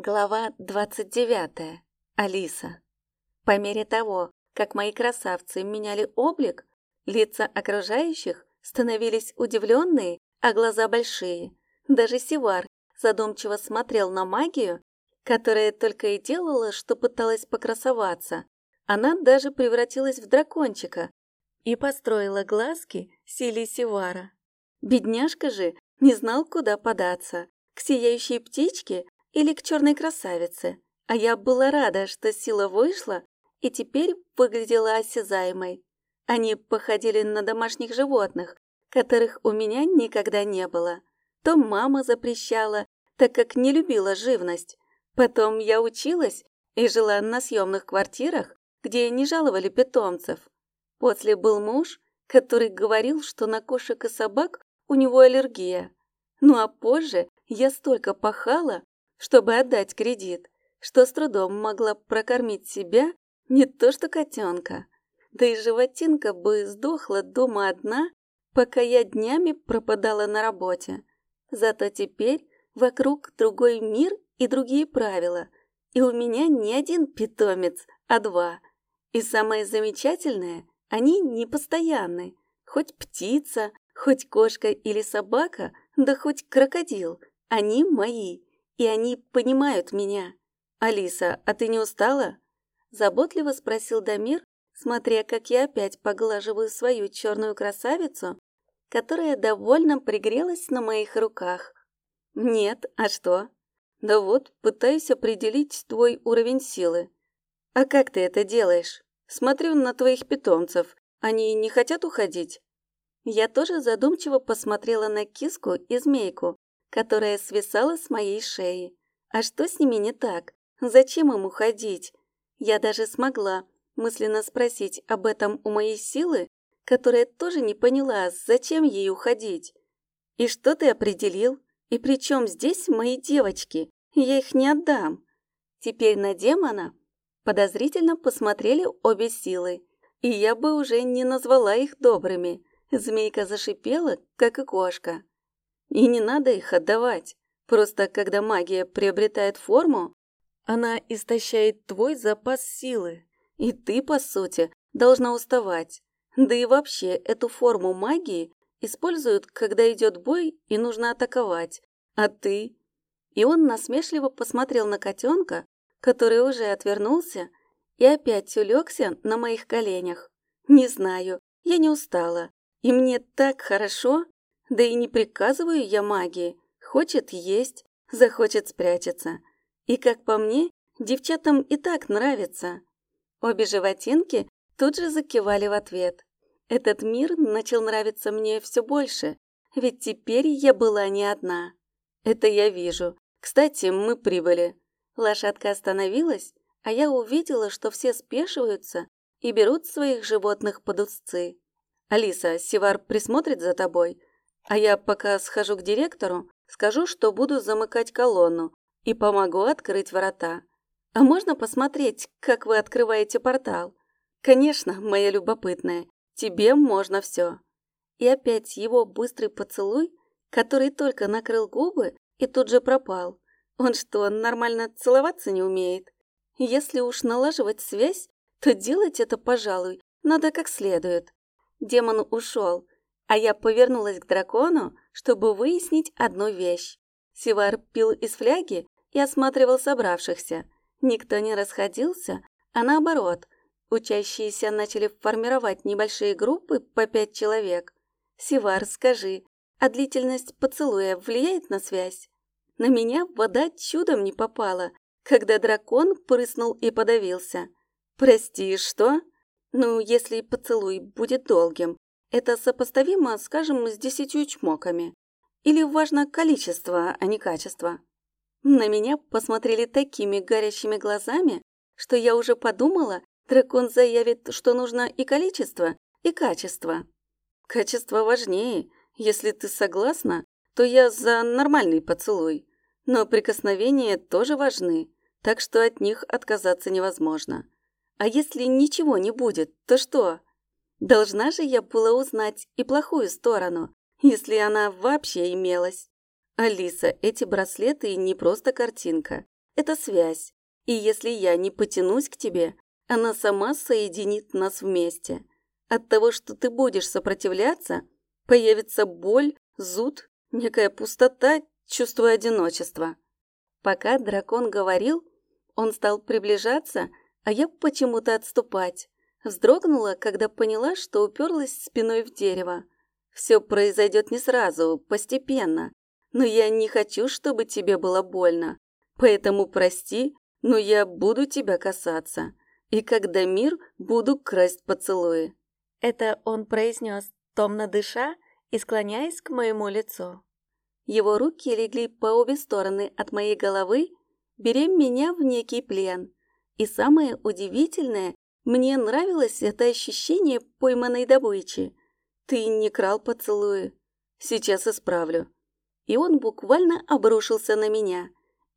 Глава 29. Алиса. По мере того, как мои красавцы меняли облик, лица окружающих становились удивленные, а глаза большие. Даже Сивар задумчиво смотрел на магию, которая только и делала, что пыталась покрасоваться. Она даже превратилась в дракончика и построила глазки силе Сивара. Бедняжка же не знал, куда податься. К сияющей птичке или к черной красавице, а я была рада, что сила вышла и теперь выглядела осязаемой. Они походили на домашних животных, которых у меня никогда не было. То мама запрещала, так как не любила живность. Потом я училась и жила на съемных квартирах, где не жаловали питомцев. После был муж, который говорил, что на кошек и собак у него аллергия. Ну а позже я столько пахала, чтобы отдать кредит, что с трудом могла прокормить себя, не то что котенка. Да и животинка бы сдохла дома одна, пока я днями пропадала на работе. Зато теперь вокруг другой мир и другие правила, и у меня не один питомец, а два. И самое замечательное, они не постоянны. Хоть птица, хоть кошка или собака, да хоть крокодил, они мои и они понимают меня. Алиса, а ты не устала? Заботливо спросил Дамир, смотря, как я опять поглаживаю свою черную красавицу, которая довольно пригрелась на моих руках. Нет, а что? Да вот, пытаюсь определить твой уровень силы. А как ты это делаешь? Смотрю на твоих питомцев. Они не хотят уходить? Я тоже задумчиво посмотрела на киску и змейку, которая свисала с моей шеи. А что с ними не так? Зачем им уходить? Я даже смогла мысленно спросить об этом у моей силы, которая тоже не поняла, зачем ей уходить. И что ты определил? И при чем здесь мои девочки? Я их не отдам. Теперь на демона подозрительно посмотрели обе силы, и я бы уже не назвала их добрыми. Змейка зашипела, как и кошка. И не надо их отдавать. Просто когда магия приобретает форму, она истощает твой запас силы. И ты, по сути, должна уставать. Да и вообще, эту форму магии используют, когда идет бой и нужно атаковать. А ты? И он насмешливо посмотрел на котенка, который уже отвернулся и опять улегся на моих коленях. Не знаю, я не устала. И мне так хорошо, да и не приказываю я магии. Хочет есть, захочет спрячется. И, как по мне, девчатам и так нравится. Обе животинки тут же закивали в ответ. Этот мир начал нравиться мне все больше, ведь теперь я была не одна. Это я вижу. Кстати, мы прибыли. Лошадка остановилась, а я увидела, что все спешиваются и берут своих животных под узцы. «Алиса, Сивар присмотрит за тобой, а я пока схожу к директору, скажу, что буду замыкать колонну и помогу открыть врата. А можно посмотреть, как вы открываете портал? Конечно, моя любопытная, тебе можно все. И опять его быстрый поцелуй, который только накрыл губы и тут же пропал. Он что, нормально целоваться не умеет? Если уж налаживать связь, то делать это, пожалуй, надо как следует. Демон ушел, а я повернулась к дракону, чтобы выяснить одну вещь. Сивар пил из фляги и осматривал собравшихся. Никто не расходился, а наоборот, учащиеся начали формировать небольшие группы по пять человек. Сивар, скажи, а длительность поцелуя влияет на связь? На меня вода чудом не попала, когда дракон прыснул и подавился. Прости, что? Ну, если поцелуй будет долгим, это сопоставимо, скажем, с десятью чмоками. Или важно количество, а не качество. На меня посмотрели такими горящими глазами, что я уже подумала, дракон заявит, что нужно и количество, и качество. Качество важнее. Если ты согласна, то я за нормальный поцелуй. Но прикосновения тоже важны, так что от них отказаться невозможно. А если ничего не будет, то что? Должна же я была узнать и плохую сторону, если она вообще имелась. Алиса, эти браслеты не просто картинка. это связь, и если я не потянусь к тебе, она сама соединит нас вместе. От того, что ты будешь сопротивляться, появится боль, зуд, некая пустота, чувство одиночества. Пока дракон говорил, он стал приближаться, а я почему-то отступать. Вздрогнула, когда поняла, что уперлась спиной в дерево. Все произойдет не сразу, постепенно. Но я не хочу, чтобы тебе было больно. Поэтому прости, но я буду тебя касаться. И когда мир, буду красть поцелуи. Это он произнес, томно дыша и склоняясь к моему лицу. Его руки легли по обе стороны от моей головы, беря меня в некий плен. И самое удивительное, мне нравилось это ощущение пойманной добычи. Ты не крал поцелуи. Сейчас исправлю. И он буквально обрушился на меня.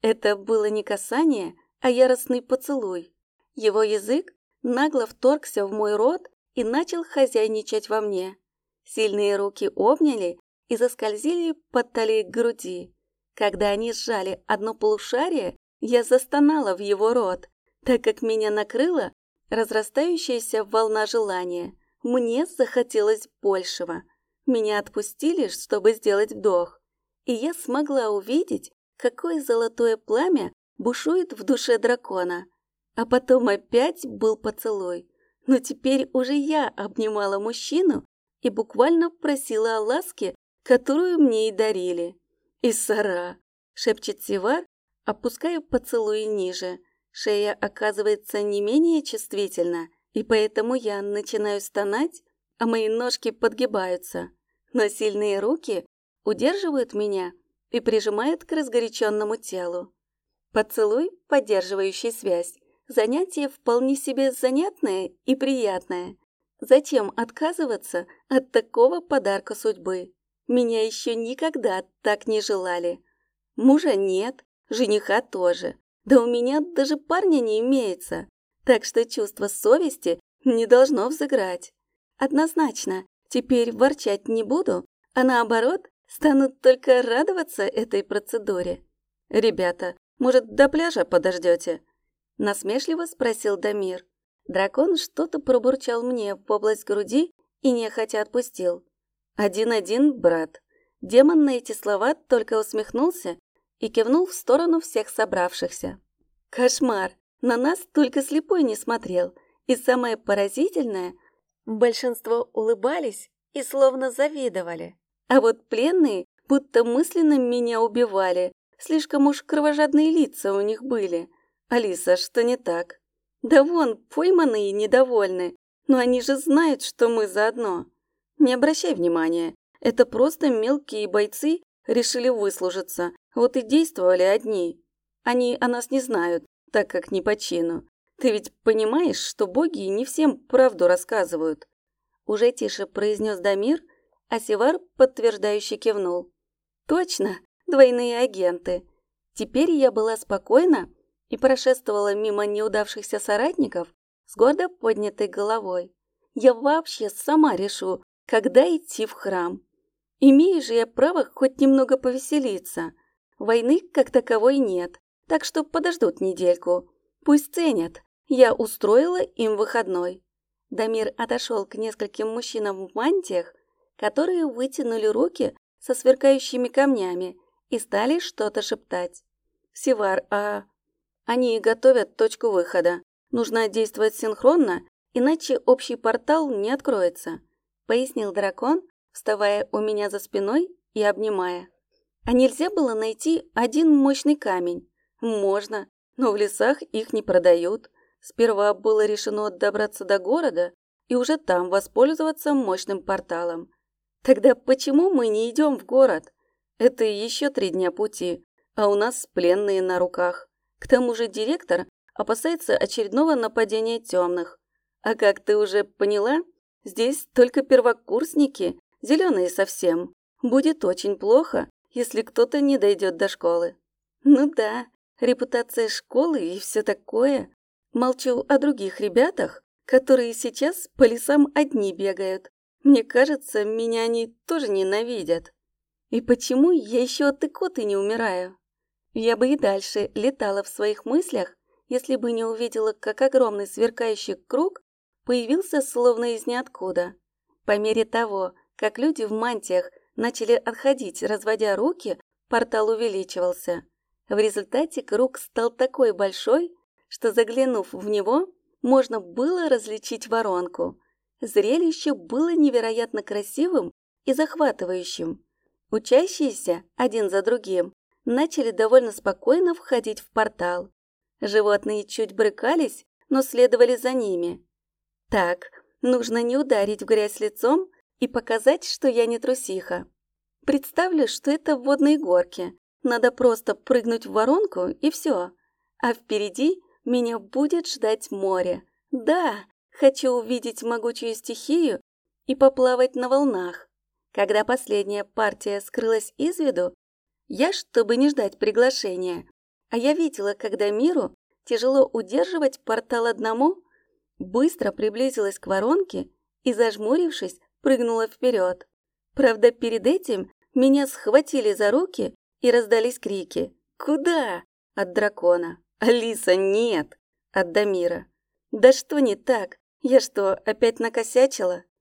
Это было не касание, а яростный поцелуй. Его язык нагло вторгся в мой рот и начал хозяйничать во мне. Сильные руки обняли и заскользили под талией к груди. Когда они сжали одно полушарие, я застонала в его рот, так как меня накрыла разрастающаяся волна желания. Мне захотелось большего. Меня отпустили, чтобы сделать вдох. И я смогла увидеть, какое золотое пламя бушует в душе дракона. А потом опять был поцелуй. Но теперь уже я обнимала мужчину и буквально просила о ласке, которую мне и дарили. «Иссара!» — шепчет Сивар, опуская поцелуй ниже. Шея оказывается не менее чувствительна, и поэтому я начинаю стонать, а мои ножки подгибаются. Но сильные руки удерживают меня и прижимают к разгоряченному телу. Поцелуй, поддерживающий связь, занятие вполне себе занятное и приятное. Зачем отказываться от такого подарка судьбы? Меня еще никогда так не желали. Мужа нет, жениха тоже. Да у меня даже парня не имеется. Так что чувство совести не должно взыграть. Однозначно, теперь ворчать не буду, а наоборот, стану только радоваться этой процедуре. Ребята, может, до пляжа подождете? Насмешливо спросил Дамир. Дракон что-то пробурчал мне в область груди и нехотя отпустил. «Один-один, брат». Демон на эти слова только усмехнулся и кивнул в сторону всех собравшихся. Кошмар! На нас только слепой не смотрел. И самое поразительное, большинство улыбались и словно завидовали. А вот пленные будто мысленно меня убивали. Слишком уж кровожадные лица у них были. Алиса, что не так? Да вон, пойманные недовольны. Но они же знают, что мы заодно. Не обращай внимания. Это просто мелкие бойцы решили выслужиться. Вот и действовали одни. Они о нас не знают, так как не по чину. Ты ведь понимаешь, что боги не всем правду рассказывают?» Уже тише произнес Дамир, а Севар подтверждающе кивнул. «Точно, двойные агенты. Теперь я была спокойна и прошествовала мимо неудавшихся соратников с гордо поднятой головой. Я вообще сама решу, когда идти в храм. Имею же я право хоть немного повеселиться. Войны как таковой нет, так что подождут недельку. Пусть ценят. Я устроила им выходной. Дамир отошел к нескольким мужчинам в мантиях, которые вытянули руки со сверкающими камнями и стали что-то шептать. «Сивар, а...» «Они готовят точку выхода. Нужно действовать синхронно, иначе общий портал не откроется», — пояснил дракон, вставая у меня за спиной и обнимая. «А нельзя было найти один мощный камень, можно, но в лесах их не продают. Сперва было решено добраться до города и уже там воспользоваться мощным порталом. Тогда почему мы не идем в город? Это еще три дня пути, а у нас пленные на руках. К тому же директор опасается очередного нападения темных. А как ты уже поняла, здесь только первокурсники, зеленые совсем. Будет очень плохо, если кто-то не дойдет до школы. Ну да, репутация школы и все такое. Молчу о других ребятах, которые сейчас по лесам одни бегают. Мне кажется, меня они тоже ненавидят. И почему я еще от икоты не умираю? Я бы и дальше летала в своих мыслях, если бы не увидела, как огромный сверкающий круг появился словно из ниоткуда. По мере того, как люди в мантиях начали отходить, разводя руки, портал увеличивался. В результате круг стал такой большой, что, заглянув в него, можно было различить воронку. Зрелище было невероятно красивым и захватывающим. Учащиеся, один за другим, начали довольно спокойно входить в портал. Животные чуть брыкались, но следовали за ними. Так, нужно не ударить в грязь лицом и показать, что я не трусиха. Представлю, что это водные горки. Надо просто прыгнуть в воронку и все. А впереди меня будет ждать море. Да, хочу увидеть могучую стихию и поплавать на волнах. Когда последняя партия скрылась из виду, я, чтобы не ждать приглашения, а я видела, когда миру тяжело удерживать портал одному, быстро приблизилась к воронке и, зажмурившись, прыгнула вперед. Правда, перед этим меня схватили за руки и раздались крики. «Куда?» От дракона. «Алиса, нет!» От Дамира. «Да что не так? Я что, опять накосячила?»